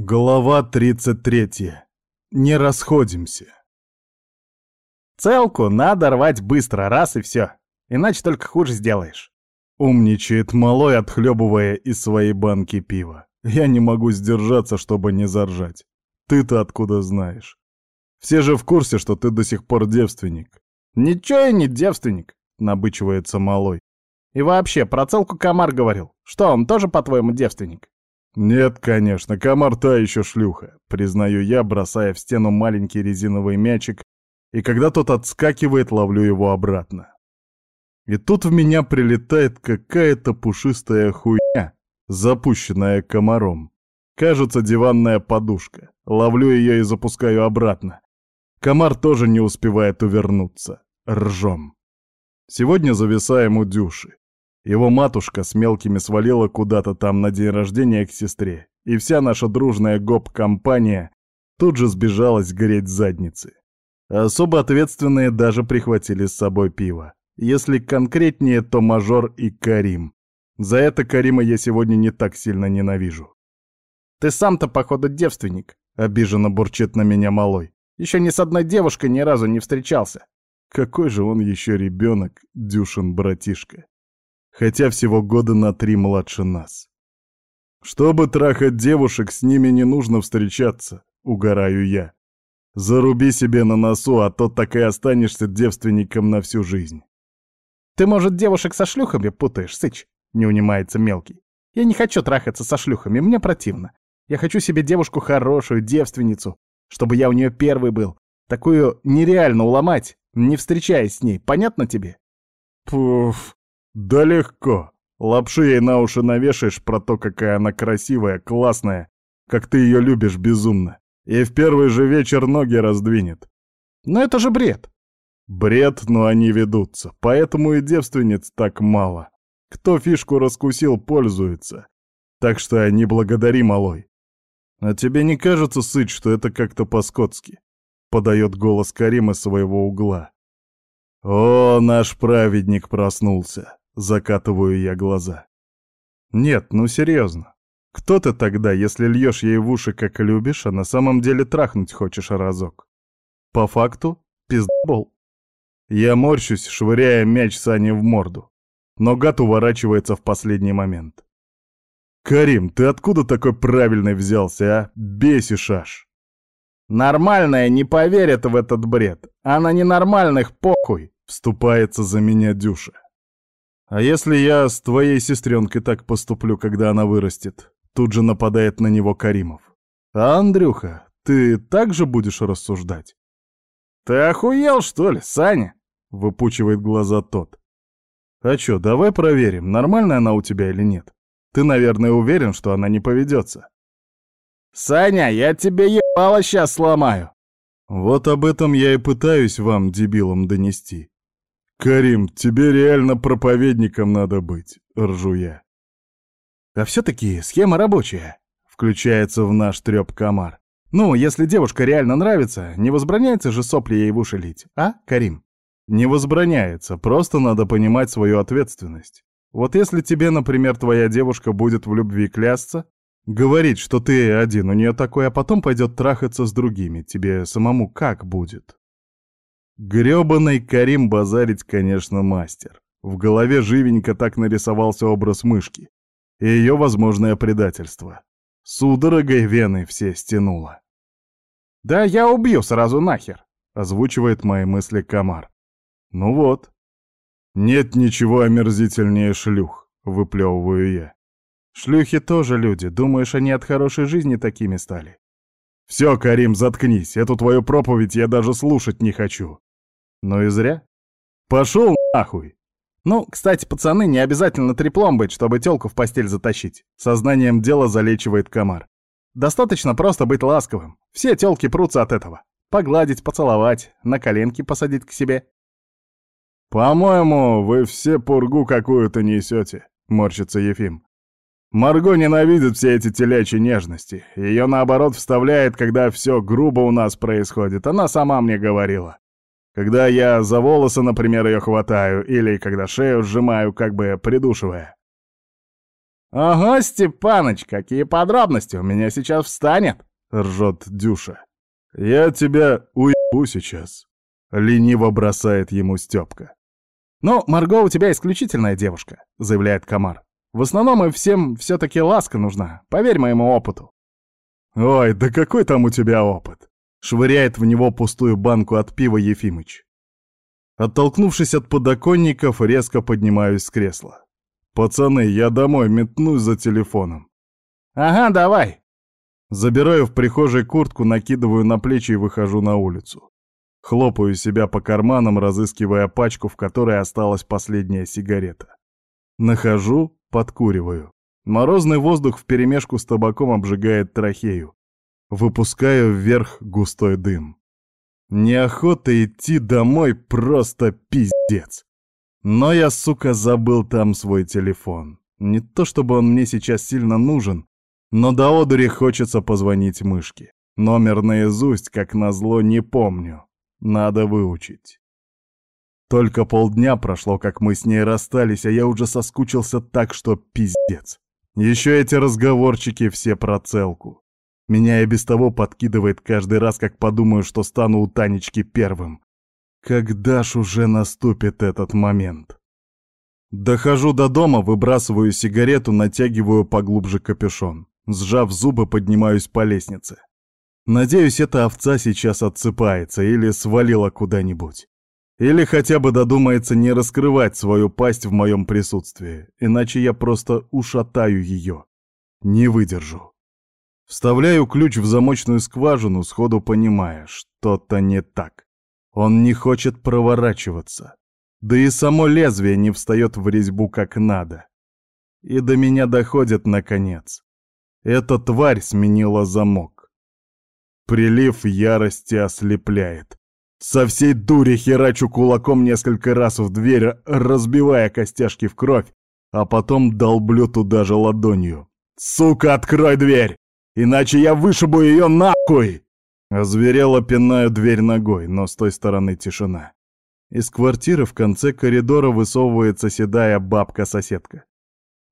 Глава 33. Не расходимся. Целку надо рвать быстро, раз и все. Иначе только хуже сделаешь. Умничает малой, отхлебывая из своей банки пива. Я не могу сдержаться, чтобы не заржать. Ты-то откуда знаешь? Все же в курсе, что ты до сих пор девственник. Ничего я не девственник, набычивается малой. И вообще, про целку комар говорил. Что, он тоже, по-твоему, девственник? «Нет, конечно, комар та еще шлюха», — признаю я, бросая в стену маленький резиновый мячик, и когда тот отскакивает, ловлю его обратно. И тут в меня прилетает какая-то пушистая хуйня, запущенная комаром. Кажется, диванная подушка. Ловлю ее и запускаю обратно. Комар тоже не успевает увернуться. Ржем. Сегодня зависаем у Дюши. Его матушка с мелкими свалила куда-то там на день рождения к сестре, и вся наша дружная гоп-компания тут же сбежалась греть задницы. Особо ответственные даже прихватили с собой пиво. Если конкретнее, то Мажор и Карим. За это Карима я сегодня не так сильно ненавижу. «Ты сам-то, походу, девственник», — обиженно бурчит на меня малой. «Еще ни с одной девушкой ни разу не встречался». Какой же он еще ребенок, Дюшин братишка хотя всего года на три младше нас. Чтобы трахать девушек, с ними не нужно встречаться, угораю я. Заруби себе на носу, а то так и останешься девственником на всю жизнь. Ты, может, девушек со шлюхами путаешь, сыч? Не унимается мелкий. Я не хочу трахаться со шлюхами, мне противно. Я хочу себе девушку хорошую, девственницу, чтобы я у нее первый был. Такую нереально уломать, не встречаясь с ней, понятно тебе? Пуф, «Да легко. Лапши ей на уши навешаешь про то, какая она красивая, классная, как ты ее любишь безумно. И в первый же вечер ноги раздвинет». «Но это же бред!» «Бред, но они ведутся. Поэтому и девственниц так мало. Кто фишку раскусил, пользуется. Так что не благодари, малой. А тебе не кажется, сыть, что это как-то по-скотски?» Подает голос Карим из своего угла. «О, наш праведник проснулся!» Закатываю я глаза. Нет, ну серьезно. Кто ты тогда, если льешь ей в уши, как любишь, а на самом деле трахнуть хочешь разок? По факту, пиздобол. Я морщусь, швыряя мяч Сане в морду. Но гад уворачивается в последний момент. «Карим, ты откуда такой правильный взялся, а? Бесишь аж!» «Нормальная не поверит в этот бред, а на ненормальных похуй!» — вступается за меня Дюша. А если я с твоей сестренкой так поступлю, когда она вырастет? Тут же нападает на него Каримов. А, Андрюха, ты так же будешь рассуждать? Ты охуел, что ли, Саня? Выпучивает глаза тот. А чё, давай проверим, нормальная она у тебя или нет. Ты, наверное, уверен, что она не поведется. Саня, я тебе ебало сейчас сломаю. Вот об этом я и пытаюсь вам, дебилам, донести. «Карим, тебе реально проповедником надо быть», — ржу я. «А все-таки схема рабочая», — включается в наш трёп комар. «Ну, если девушка реально нравится, не возбраняется же сопли ей в уши лить, а, Карим?» «Не возбраняется, просто надо понимать свою ответственность. Вот если тебе, например, твоя девушка будет в любви клясться, говорить, что ты один у нее такой, а потом пойдет трахаться с другими, тебе самому как будет?» Грёбаный Карим базарить, конечно, мастер. В голове живенько так нарисовался образ мышки. И ее возможное предательство. Судорогой вены все стянуло. «Да я убью сразу нахер!» — озвучивает мои мысли комар. «Ну вот. Нет ничего омерзительнее шлюх», — выплевываю я. «Шлюхи тоже люди. Думаешь, они от хорошей жизни такими стали?» «Все, Карим, заткнись. Эту твою проповедь я даже слушать не хочу. Ну и зря. Пошел нахуй. Ну, кстати, пацаны, не обязательно треплом быть, чтобы тёлку в постель затащить. Сознанием дела залечивает комар. Достаточно просто быть ласковым. Все тёлки прутся от этого. Погладить, поцеловать, на коленки посадить к себе. «По-моему, вы все пургу какую-то несете», — морщится Ефим. «Марго ненавидит все эти телячьи нежности. Ее, наоборот, вставляет, когда все грубо у нас происходит. Она сама мне говорила. Когда я за волосы, например, ее хватаю, или когда шею сжимаю, как бы придушивая. «Ага, Степаныч, какие подробности, у меня сейчас встанет!» — ржет Дюша. «Я тебя уебу сейчас», — лениво бросает ему Степка. «Ну, Марго у тебя исключительная девушка», — заявляет Комар. «В основном и всем все-таки ласка нужна, поверь моему опыту». «Ой, да какой там у тебя опыт?» — швыряет в него пустую банку от пива Ефимыч. Оттолкнувшись от подоконников, резко поднимаюсь с кресла. «Пацаны, я домой метнусь за телефоном». «Ага, давай». Забираю в прихожей куртку, накидываю на плечи и выхожу на улицу. Хлопаю себя по карманам, разыскивая пачку, в которой осталась последняя сигарета. Нахожу, подкуриваю. Морозный воздух вперемешку с табаком обжигает трахею. Выпускаю вверх густой дым. Неохота идти домой, просто пиздец. Но я, сука, забыл там свой телефон. Не то чтобы он мне сейчас сильно нужен, но до одури хочется позвонить мышке. Номер наизусть, как назло, не помню. Надо выучить. Только полдня прошло, как мы с ней расстались, а я уже соскучился так, что пиздец. Еще эти разговорчики все про целку. Меня и без того подкидывает каждый раз, как подумаю, что стану у Танечки первым. Когда ж уже наступит этот момент? Дохожу до дома, выбрасываю сигарету, натягиваю поглубже капюшон. Сжав зубы, поднимаюсь по лестнице. Надеюсь, эта овца сейчас отсыпается или свалила куда-нибудь. Или хотя бы додумается не раскрывать свою пасть в моем присутствии, иначе я просто ушатаю ее. Не выдержу. Вставляю ключ в замочную скважину, сходу понимая, что-то не так. Он не хочет проворачиваться. Да и само лезвие не встает в резьбу как надо. И до меня доходит наконец. Эта тварь сменила замок. Прилив ярости ослепляет. Со всей дури херачу кулаком несколько раз в дверь, разбивая костяшки в кровь, а потом долблю туда же ладонью. «Сука, открой дверь! Иначе я вышибу ее нахуй!» Озверело пинаю дверь ногой, но с той стороны тишина. Из квартиры в конце коридора высовывается седая бабка-соседка.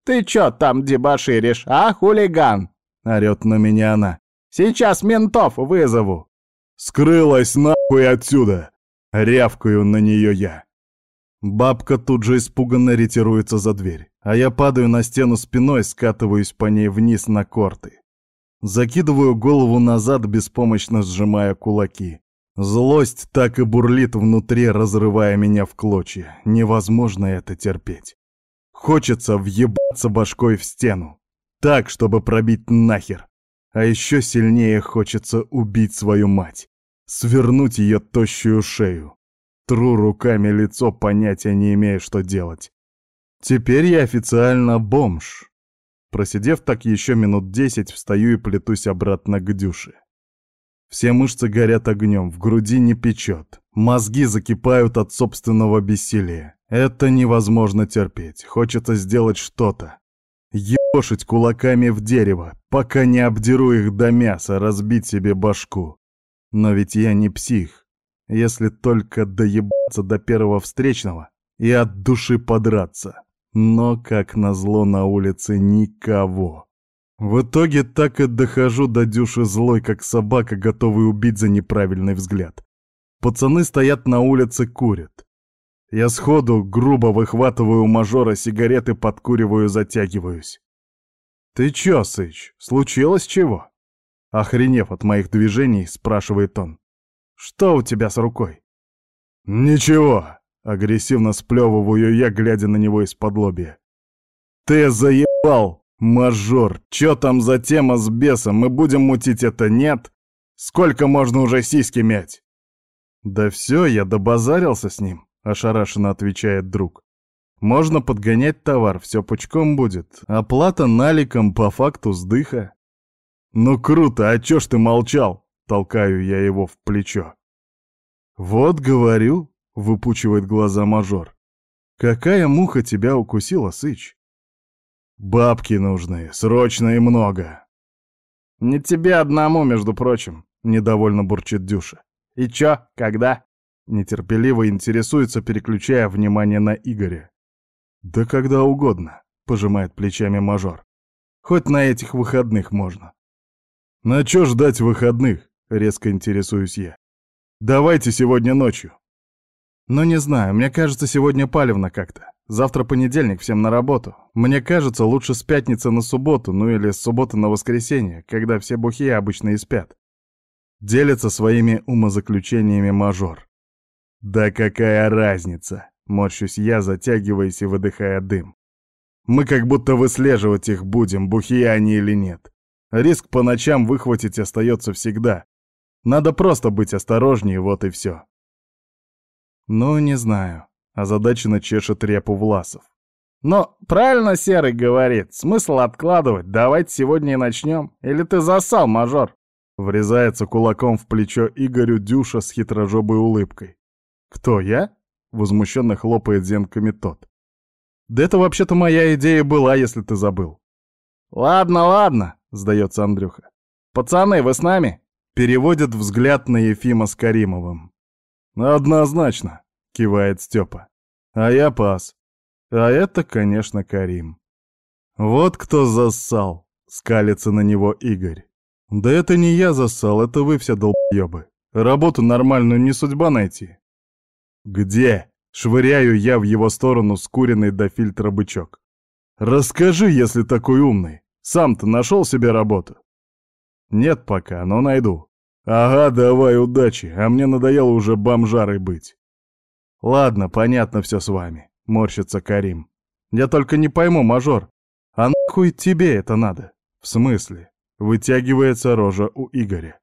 «Ты чё там дебоширишь, а, хулиган?» — орёт на меня она. Сейчас ментов вызову!» «Скрылась нахуй отсюда!» — рявкаю на нее я. Бабка тут же испуганно ретируется за дверь, а я падаю на стену спиной, скатываюсь по ней вниз на корты. Закидываю голову назад, беспомощно сжимая кулаки. Злость так и бурлит внутри, разрывая меня в клочья. Невозможно это терпеть. Хочется въебаться башкой в стену. Так, чтобы пробить нахер. А еще сильнее хочется убить свою мать, свернуть ее тощую шею. Тру руками лицо, понятия не имея, что делать. Теперь я официально бомж. Просидев так еще минут десять, встаю и плетусь обратно к Дюше. Все мышцы горят огнем, в груди не печет. Мозги закипают от собственного бессилия. Это невозможно терпеть. Хочется сделать что-то. Ебошить кулаками в дерево, пока не обдеру их до мяса, разбить себе башку. Но ведь я не псих. Если только доебаться до первого встречного и от души подраться. Но, как назло, на улице никого. В итоге так и дохожу до дюши злой, как собака, готовый убить за неправильный взгляд. Пацаны стоят на улице, курят. Я сходу грубо выхватываю у мажора сигареты, подкуриваю, затягиваюсь. «Ты чё, Сыч, случилось чего?» Охренев от моих движений, спрашивает он. «Что у тебя с рукой?» «Ничего», — агрессивно сплёвываю я, глядя на него из-под лобья. «Ты заебал, мажор! Чё там за тема с бесом? Мы будем мутить это, нет? Сколько можно уже сиськи мять?» «Да всё, я добазарился с ним ошарашенно отвечает друг. Можно подгонять товар, все пучком будет. Оплата наликом по факту сдыха. Ну круто, а чё ж ты молчал? Толкаю я его в плечо. Вот говорю, выпучивает глаза мажор. Какая муха тебя укусила, Сыч? Бабки нужны, срочно и много. Не тебе одному, между прочим, недовольно бурчит Дюша. И чё, когда? Нетерпеливо интересуется, переключая внимание на Игоря. «Да когда угодно», — пожимает плечами мажор. Хоть на этих выходных можно. На чё ждать выходных? Резко интересуюсь я. Давайте сегодня ночью. Ну не знаю, мне кажется, сегодня палевно как-то. Завтра понедельник, всем на работу. Мне кажется, лучше с пятницы на субботу, ну или с субботы на воскресенье, когда все бухие обычно и спят. Делится своими умозаключениями мажор. Да какая разница? Морщусь я, затягиваясь и выдыхая дым. Мы как будто выслеживать их будем, бухие они или нет. Риск по ночам выхватить остается всегда. Надо просто быть осторожнее, вот и все. Ну, не знаю. Озадаченно чешет репу Власов. Но правильно Серый говорит, смысл откладывать, давайте сегодня и начнем. Или ты засал, мажор? Врезается кулаком в плечо Игорю Дюша с хитрожопой улыбкой. «Кто, я?» — возмущенно хлопает зенками тот. «Да это вообще-то моя идея была, если ты забыл». «Ладно, ладно», — сдается Андрюха. «Пацаны, вы с нами?» Переводит взгляд на Ефима с Каримовым. «Однозначно», — кивает Степа. «А я пас. А это, конечно, Карим». «Вот кто зассал», — скалится на него Игорь. «Да это не я зассал, это вы все долбоебы. Работу нормальную не судьба найти». «Где?» — швыряю я в его сторону скуренный до фильтра бычок. «Расскажи, если такой умный. Сам-то нашел себе работу?» «Нет пока, но найду». «Ага, давай, удачи, а мне надоело уже бомжарой быть». «Ладно, понятно все с вами», — морщится Карим. «Я только не пойму, мажор, а нахуй тебе это надо?» «В смысле?» Вытягивается рожа у Игоря.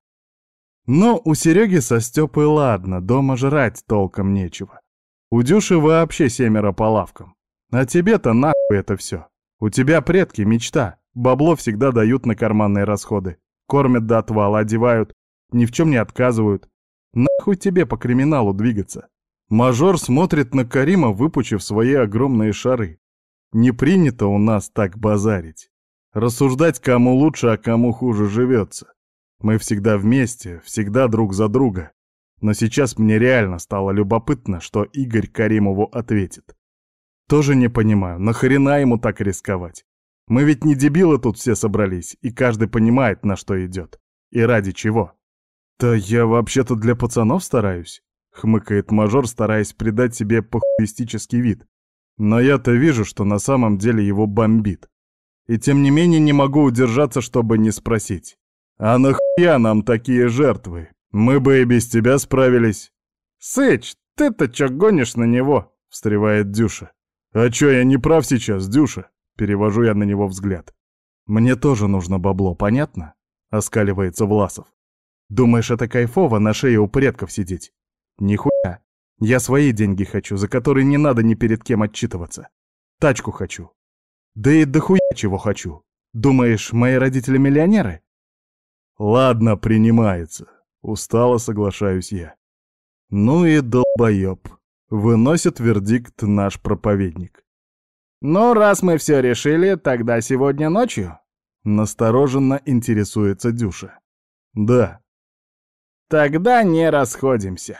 Но у Сереги со Степой ладно, дома жрать толком нечего. У Дюши вообще семеро по лавкам. А тебе-то нахуй это все. У тебя предки, мечта. Бабло всегда дают на карманные расходы. Кормят до отвала, одевают, ни в чем не отказывают. Нахуй тебе по криминалу двигаться? Мажор смотрит на Карима, выпучив свои огромные шары. Не принято у нас так базарить. Рассуждать, кому лучше, а кому хуже живется. Мы всегда вместе, всегда друг за друга. Но сейчас мне реально стало любопытно, что Игорь Каримову ответит. Тоже не понимаю, нахрена ему так рисковать? Мы ведь не дебилы тут все собрались, и каждый понимает, на что идет. И ради чего. «Да я вообще-то для пацанов стараюсь», — хмыкает мажор, стараясь придать себе похуистический вид. Но я-то вижу, что на самом деле его бомбит. И тем не менее не могу удержаться, чтобы не спросить. «А нахуя нам такие жертвы? Мы бы и без тебя справились». «Сыч, ты-то чё гонишь на него?» — встревает Дюша. «А чё, я не прав сейчас, Дюша?» — перевожу я на него взгляд. «Мне тоже нужно бабло, понятно?» — оскаливается Власов. «Думаешь, это кайфово на шее у предков сидеть?» «Нихуя. Я свои деньги хочу, за которые не надо ни перед кем отчитываться. Тачку хочу. Да и дохуя чего хочу. Думаешь, мои родители миллионеры? Ладно, принимается. Устало соглашаюсь я. Ну и долбоеб. Выносит вердикт наш проповедник. Ну, раз мы все решили, тогда сегодня ночью? Настороженно интересуется Дюша. Да. Тогда не расходимся.